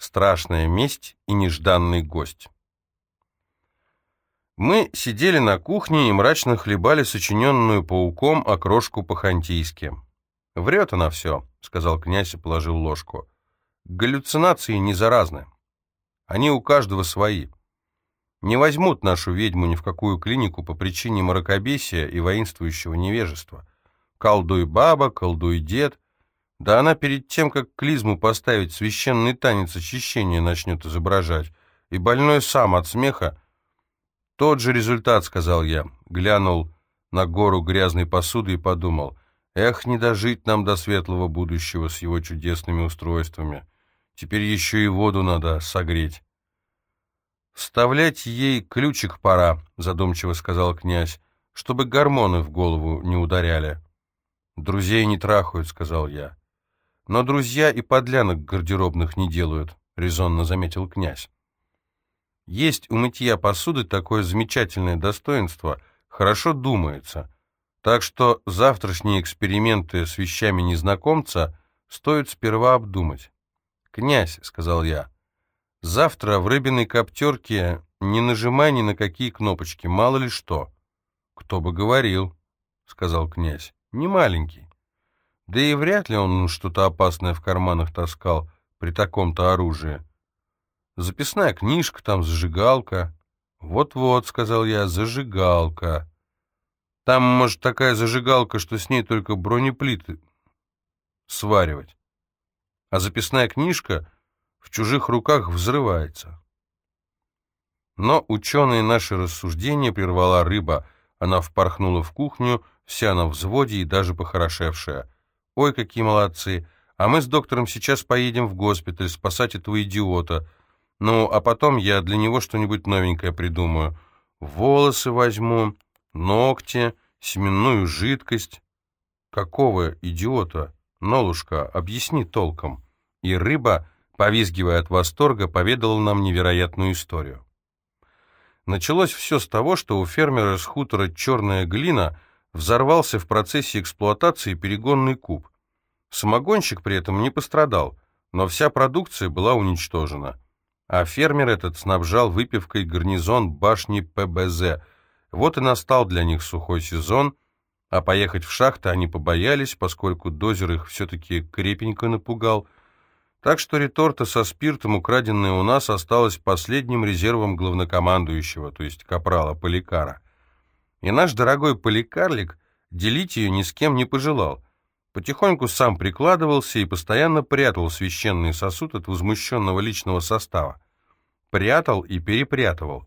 Страшная месть и нежданный гость. Мы сидели на кухне и мрачно хлебали сочиненную пауком окрошку по-хантийски. «Врет она все», — сказал князь и положил ложку. «Галлюцинации не заразны. Они у каждого свои. Не возьмут нашу ведьму ни в какую клинику по причине мракобесия и воинствующего невежества. Колдуй баба, колдуй дед. Да она перед тем, как клизму поставить, священный танец очищения начнет изображать. И больной сам от смеха. Тот же результат, сказал я. Глянул на гору грязной посуды и подумал. Эх, не дожить нам до светлого будущего с его чудесными устройствами. Теперь еще и воду надо согреть. «Вставлять ей ключик пора», — задумчиво сказал князь, «чтобы гормоны в голову не ударяли». «Друзей не трахают», — сказал я. «Но друзья и подлянок гардеробных не делают», — резонно заметил князь. «Есть у мытья посуды такое замечательное достоинство, хорошо думается, так что завтрашние эксперименты с вещами незнакомца стоит сперва обдумать». «Князь», — сказал я, — «завтра в рыбиной коптерке не нажимай ни на какие кнопочки, мало ли что». «Кто бы говорил», — сказал князь, — «не маленький». Да и вряд ли он что-то опасное в карманах таскал при таком-то оружии. Записная книжка, там зажигалка. Вот-вот, сказал я, зажигалка. Там, может, такая зажигалка, что с ней только бронеплиты сваривать. А записная книжка в чужих руках взрывается. Но ученые наши рассуждения прервала рыба. Она впорхнула в кухню, вся на взводе и даже похорошевшая. Ой, какие молодцы. А мы с доктором сейчас поедем в госпиталь спасать этого идиота. Ну, а потом я для него что-нибудь новенькое придумаю. Волосы возьму, ногти, семенную жидкость. Какого идиота? Нолушка, объясни толком. И рыба, повизгивая от восторга, поведала нам невероятную историю. Началось все с того, что у фермера с хутора «Черная глина» взорвался в процессе эксплуатации перегонный куб. Самогонщик при этом не пострадал, но вся продукция была уничтожена. А фермер этот снабжал выпивкой гарнизон башни ПБЗ. Вот и настал для них сухой сезон, а поехать в шахты они побоялись, поскольку дозер их все-таки крепенько напугал. Так что реторта со спиртом, украденная у нас, осталась последним резервом главнокомандующего, то есть капрала Поликара. И наш дорогой поликарлик делить ее ни с кем не пожелал. Потихоньку сам прикладывался и постоянно прятал священный сосуд от возмущенного личного состава. Прятал и перепрятывал.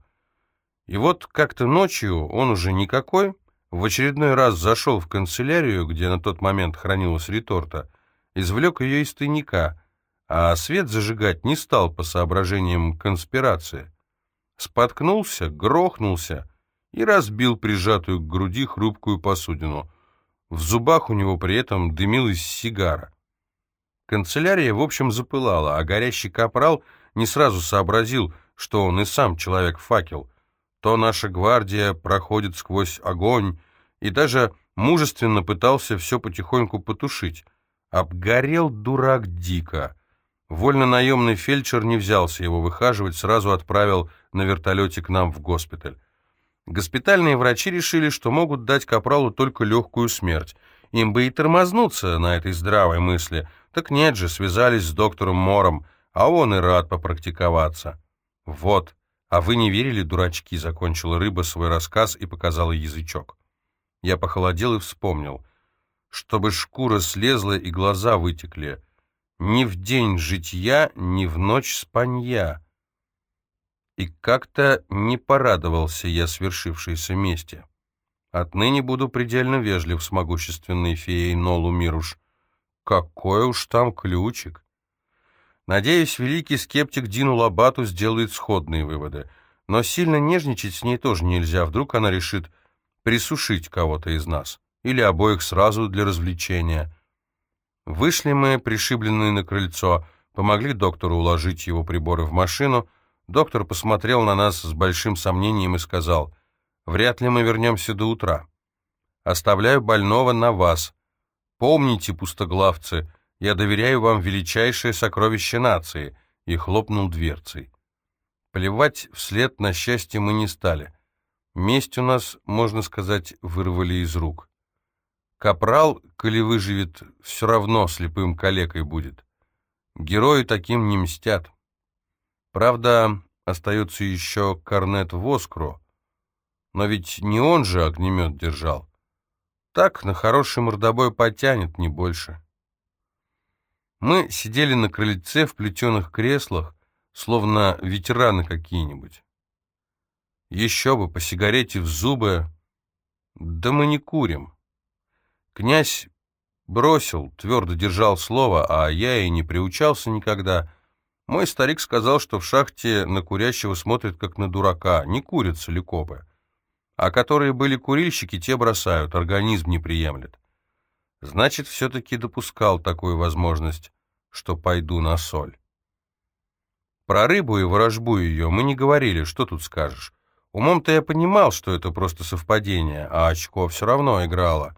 И вот как-то ночью он уже никакой, в очередной раз зашел в канцелярию, где на тот момент хранилась реторта, извлек ее из тайника, а свет зажигать не стал по соображениям конспирации. Споткнулся, грохнулся — и разбил прижатую к груди хрупкую посудину. В зубах у него при этом дымилась сигара. Канцелярия, в общем, запылала, а горящий капрал не сразу сообразил, что он и сам человек-факел. То наша гвардия проходит сквозь огонь, и даже мужественно пытался все потихоньку потушить. Обгорел дурак дико. Вольно-наемный фельдшер не взялся его выхаживать, сразу отправил на вертолете к нам в госпиталь. Госпитальные врачи решили, что могут дать капралу только легкую смерть. Им бы и тормознуться на этой здравой мысли. Так нет же, связались с доктором Мором, а он и рад попрактиковаться. Вот, а вы не верили, дурачки, закончила рыба свой рассказ и показала язычок. Я похолодел и вспомнил. Чтобы шкура слезла и глаза вытекли. Ни в день житья, ни в ночь спанья. И как-то не порадовался я свершившейся мести. Отныне буду предельно вежлив с могущественной феей Нолу Мируш. Какой уж там ключик! Надеюсь, великий скептик Дину Лабату сделает сходные выводы. Но сильно нежничать с ней тоже нельзя. Вдруг она решит присушить кого-то из нас. Или обоих сразу для развлечения. Вышли мы, пришибленные на крыльцо, помогли доктору уложить его приборы в машину — Доктор посмотрел на нас с большим сомнением и сказал, «Вряд ли мы вернемся до утра. Оставляю больного на вас. Помните, пустоглавцы, я доверяю вам величайшее сокровище нации. и хлопнул дверцей. Плевать вслед на счастье мы не стали. Месть у нас, можно сказать, вырвали из рук. Капрал, коли выживет, все равно слепым калекой будет. Герои таким не мстят. Правда, остается еще Корнет Воскро, но ведь не он же огнемет держал. Так на хороший мордобой потянет, не больше. Мы сидели на крыльце в плетеных креслах, словно ветераны какие-нибудь. Еще бы, по сигарете в зубы. Да мы не курим. Князь бросил, твердо держал слово, а я и не приучался никогда. Мой старик сказал, что в шахте на курящего смотрят как на дурака, не курят соликопы. А которые были курильщики, те бросают, организм не приемлет. Значит, все-таки допускал такую возможность, что пойду на соль. Про рыбу и ворожбу ее мы не говорили, что тут скажешь. Умом-то я понимал, что это просто совпадение, а очко все равно играло.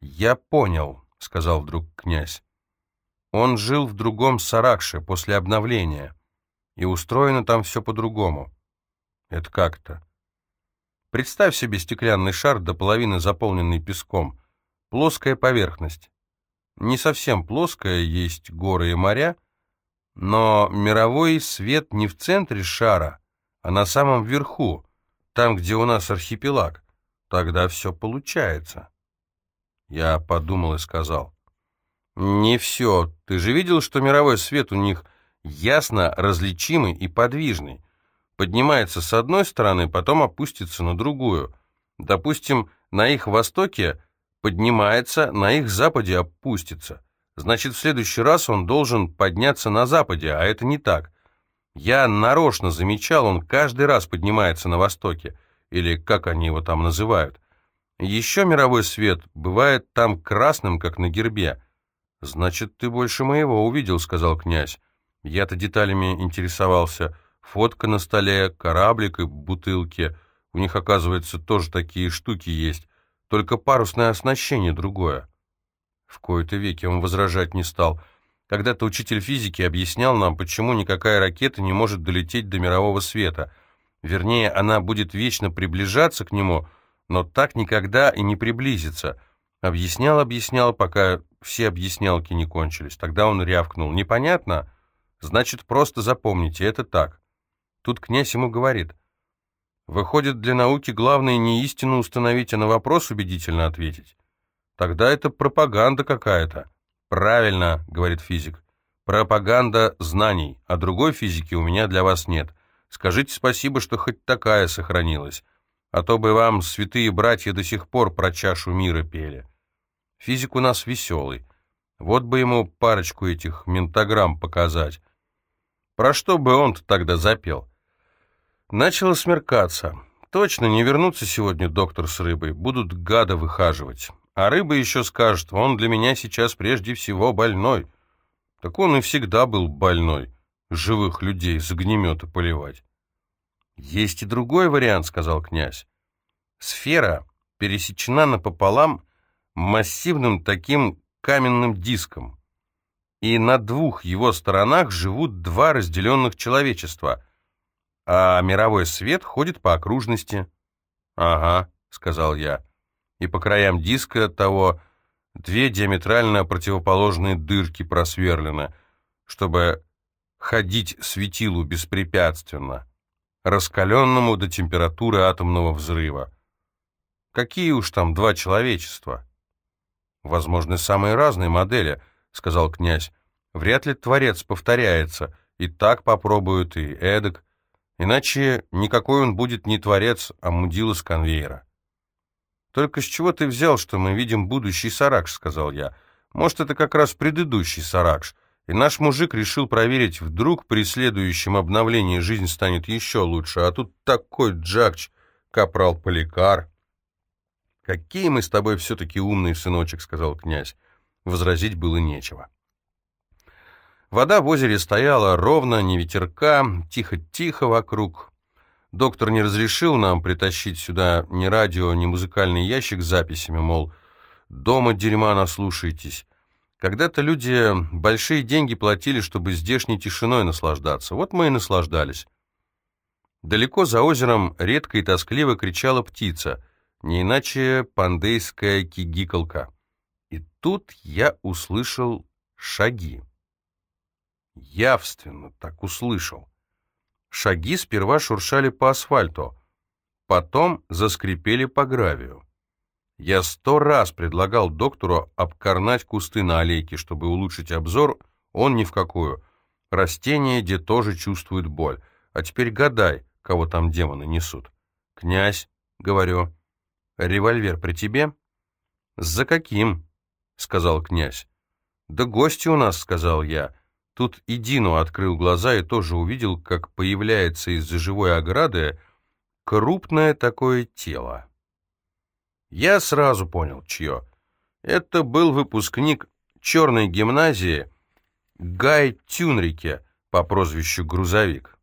«Я понял», — сказал вдруг князь. «Он жил в другом Саракше после обновления, и устроено там все по-другому». «Это как-то?» Представь себе стеклянный шар до половины заполненный песком. Плоская поверхность. Не совсем плоская, есть горы и моря, но мировой свет не в центре шара, а на самом верху, там, где у нас архипелаг. Тогда все получается. Я подумал и сказал. Не все. Ты же видел, что мировой свет у них ясно различимый и подвижный. Поднимается с одной стороны, потом опустится на другую. Допустим, на их востоке поднимается, на их западе опустится. Значит, в следующий раз он должен подняться на западе, а это не так. Я нарочно замечал, он каждый раз поднимается на востоке, или как они его там называют. Еще мировой свет бывает там красным, как на гербе. «Значит, ты больше моего увидел», — сказал князь. Я-то деталями интересовался. Фотка на столе, кораблик и бутылки. У них, оказывается, тоже такие штуки есть, только парусное оснащение другое. В кои-то веки он возражать не стал. Когда-то учитель физики объяснял нам, почему никакая ракета не может долететь до мирового света. Вернее, она будет вечно приближаться к нему, но так никогда и не приблизится. Объяснял, объяснял, пока все объяснялки не кончились. Тогда он рявкнул. «Непонятно? Значит, просто запомните, это так». Тут князь ему говорит. «Выходит, для науки главное не истину установить, а на вопрос убедительно ответить». Тогда это пропаганда какая-то. Правильно, говорит физик. Пропаганда знаний, а другой физики у меня для вас нет. Скажите спасибо, что хоть такая сохранилась. А то бы вам святые братья до сих пор про чашу мира пели. Физик у нас веселый. Вот бы ему парочку этих ментограмм показать. Про что бы он-то тогда запел? Начало смеркаться. Точно не вернутся сегодня доктор с рыбой, будут гада выхаживать. А рыба еще скажет, он для меня сейчас прежде всего больной. Так он и всегда был больной, живых людей с огнемета поливать. Есть и другой вариант, сказал князь. Сфера пересечена напополам массивным таким каменным диском. И на двух его сторонах живут два разделенных человечества, а мировой свет ходит по окружности. «Ага», — сказал я и по краям диска того две диаметрально противоположные дырки просверлены, чтобы ходить светилу беспрепятственно, раскаленному до температуры атомного взрыва. Какие уж там два человечества? Возможны самые разные модели, сказал князь. Вряд ли Творец повторяется, и так попробуют, и эдак. Иначе никакой он будет не Творец, а мудила с конвейера. «Только с чего ты взял, что мы видим будущий Саракш?» — сказал я. «Может, это как раз предыдущий Саракш, и наш мужик решил проверить, вдруг при следующем обновлении жизнь станет еще лучше, а тут такой Джакч, капрал Поликар». «Какие мы с тобой все-таки умный сыночек», — сказал князь. Возразить было нечего. Вода в озере стояла ровно, не ветерка, тихо-тихо вокруг, Доктор не разрешил нам притащить сюда ни радио, ни музыкальный ящик с записями, мол, дома дерьма наслушайтесь. Когда-то люди большие деньги платили, чтобы здешней тишиной наслаждаться. Вот мы и наслаждались. Далеко за озером редко и тоскливо кричала птица, не иначе пандейская кигикалка. И тут я услышал шаги. Явственно так услышал. Шаги сперва шуршали по асфальту, потом заскрипели по гравию. Я сто раз предлагал доктору обкорнать кусты на аллейке, чтобы улучшить обзор, он ни в какую. Растения, где тоже чувствуют боль. А теперь гадай, кого там демоны несут. «Князь», — говорю, — «револьвер при тебе?» «За каким?» — сказал князь. «Да гости у нас», — сказал я. Тут и Дину открыл глаза и тоже увидел, как появляется из-за живой ограды крупное такое тело. Я сразу понял, чье. Это был выпускник черной гимназии Гай Тюнрике по прозвищу Грузовик.